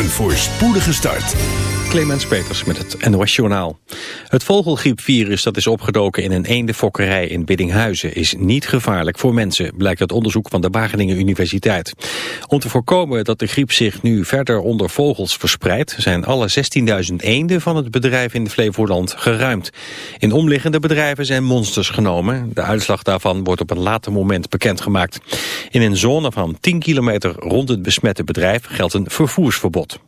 Een voorspoedige start. Clemens Peters met het NOS Journaal. Het vogelgriepvirus dat is opgedoken in een eendenfokkerij in Biddinghuizen... is niet gevaarlijk voor mensen, blijkt uit onderzoek van de Wageningen Universiteit. Om te voorkomen dat de griep zich nu verder onder vogels verspreidt... zijn alle 16.000 eenden van het bedrijf in Flevoland geruimd. In omliggende bedrijven zijn monsters genomen. De uitslag daarvan wordt op een later moment bekendgemaakt. In een zone van 10 kilometer rond het besmette bedrijf geldt een vervoersverbod.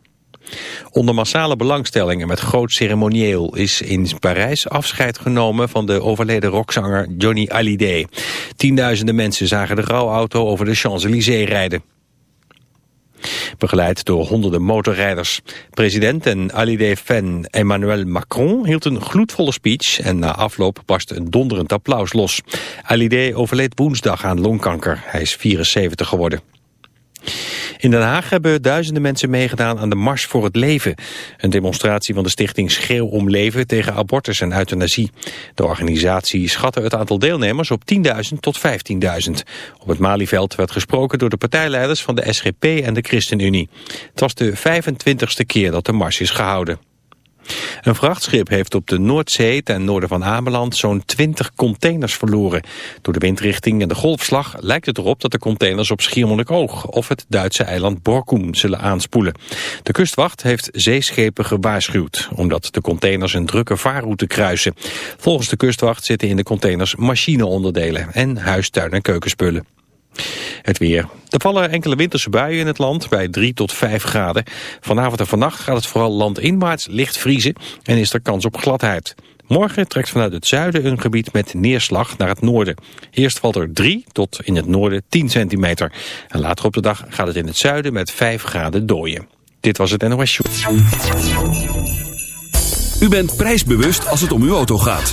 Onder massale belangstelling en met groot ceremonieel is in Parijs afscheid genomen van de overleden rockzanger Johnny Hallyday. Tienduizenden mensen zagen de rouwauto over de Champs-Élysées rijden. Begeleid door honderden motorrijders. President en Hallyday-fan Emmanuel Macron hield een gloedvolle speech... en na afloop barstte een donderend applaus los. Hallyday overleed woensdag aan longkanker. Hij is 74 geworden. In Den Haag hebben duizenden mensen meegedaan aan de Mars voor het Leven. Een demonstratie van de stichting Schreeuw om Leven tegen abortus en euthanasie. De organisatie schatte het aantal deelnemers op 10.000 tot 15.000. Op het Malieveld werd gesproken door de partijleiders van de SGP en de ChristenUnie. Het was de 25ste keer dat de Mars is gehouden. Een vrachtschip heeft op de Noordzee ten noorden van Ameland zo'n 20 containers verloren. Door de windrichting en de golfslag lijkt het erop dat de containers op Schiermonnikoog of het Duitse eiland Borkum zullen aanspoelen. De kustwacht heeft zeeschepen gewaarschuwd, omdat de containers een drukke vaarroute kruisen. Volgens de kustwacht zitten in de containers machineonderdelen en huistuin- en keukenspullen. Het weer. Er vallen enkele winterse buien in het land bij 3 tot 5 graden. Vanavond en vannacht gaat het vooral landinwaarts licht vriezen en is er kans op gladheid. Morgen trekt vanuit het zuiden een gebied met neerslag naar het noorden. Eerst valt er 3 tot in het noorden 10 centimeter. En later op de dag gaat het in het zuiden met 5 graden dooien. Dit was het NOS Show. U bent prijsbewust als het om uw auto gaat.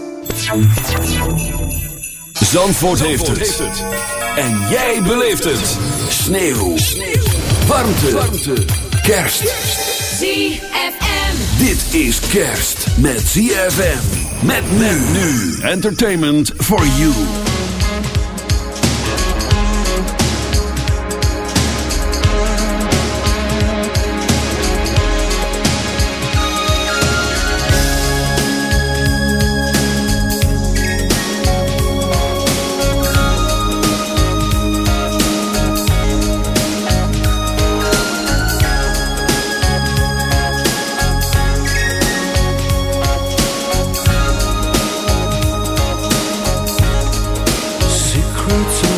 Zandvoort, heeft, het. En jij beleeft het. Sneeuw. Warmte. Warmte. Kerst. ZFM. Dit is kerst met ZFM. Met men nu. Entertainment for you. Secrets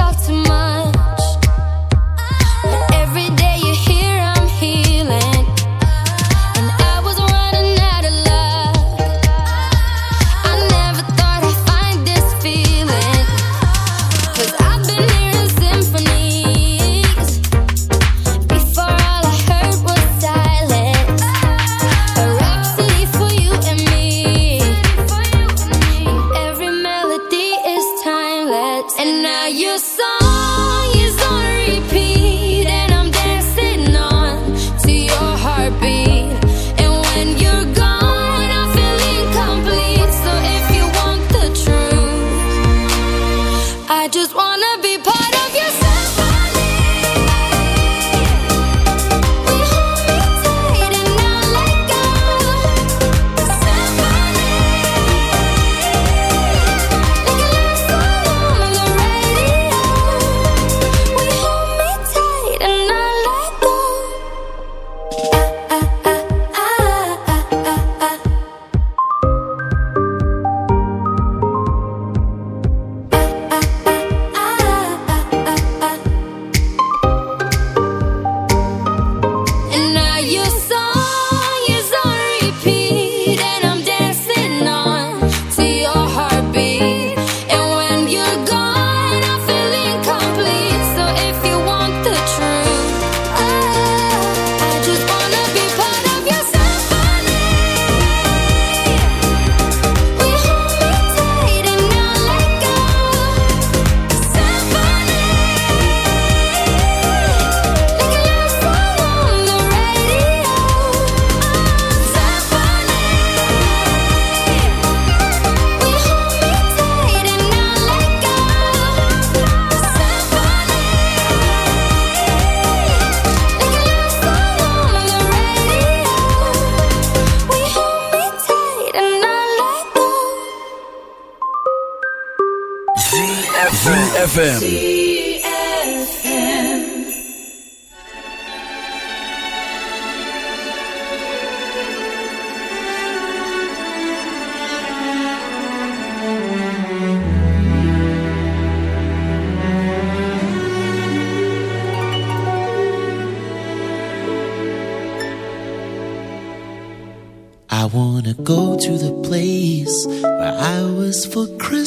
if to all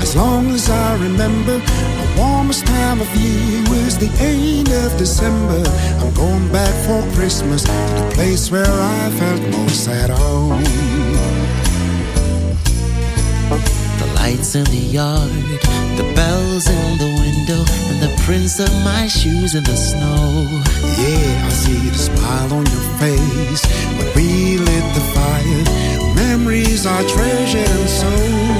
As long as I remember, the warmest time of year was the end of December. I'm going back for Christmas to the place where I felt most at home. The lights in the yard, the bells in the window, and the prints of my shoes in the snow. Yeah, I see the smile on your face when we lit the fire. Memories are treasured and so.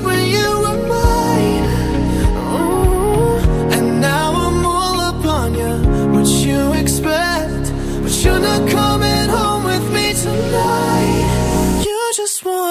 One.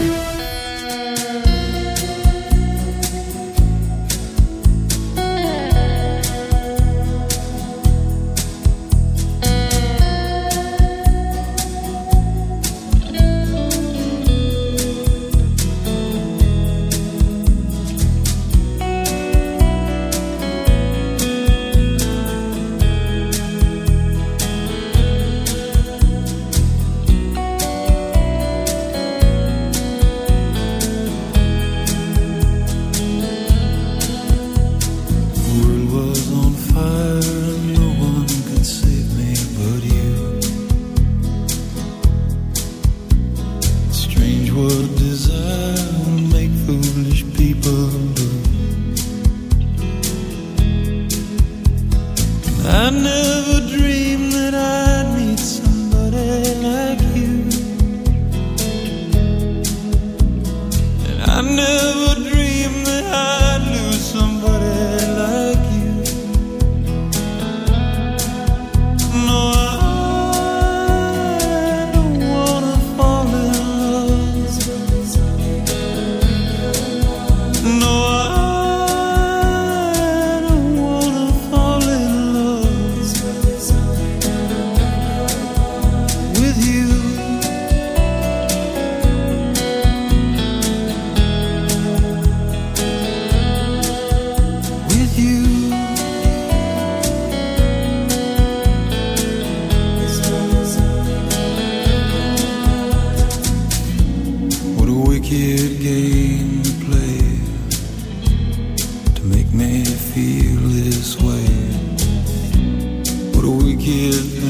What do we give?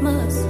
mesmas.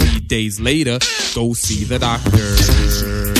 three days later, go see the doctor.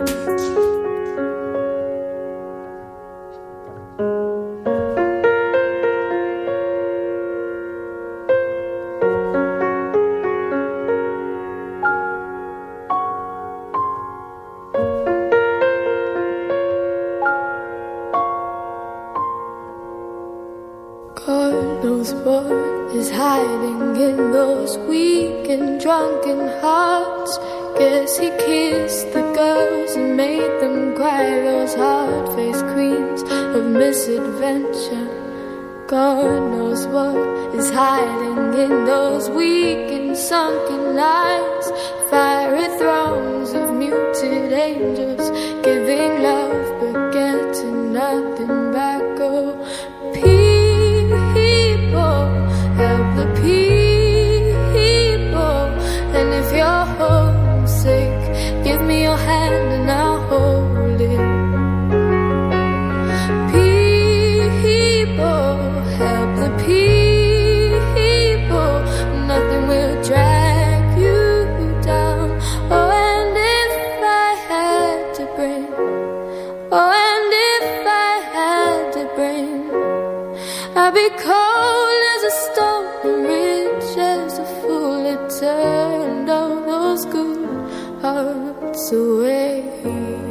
Hearts away.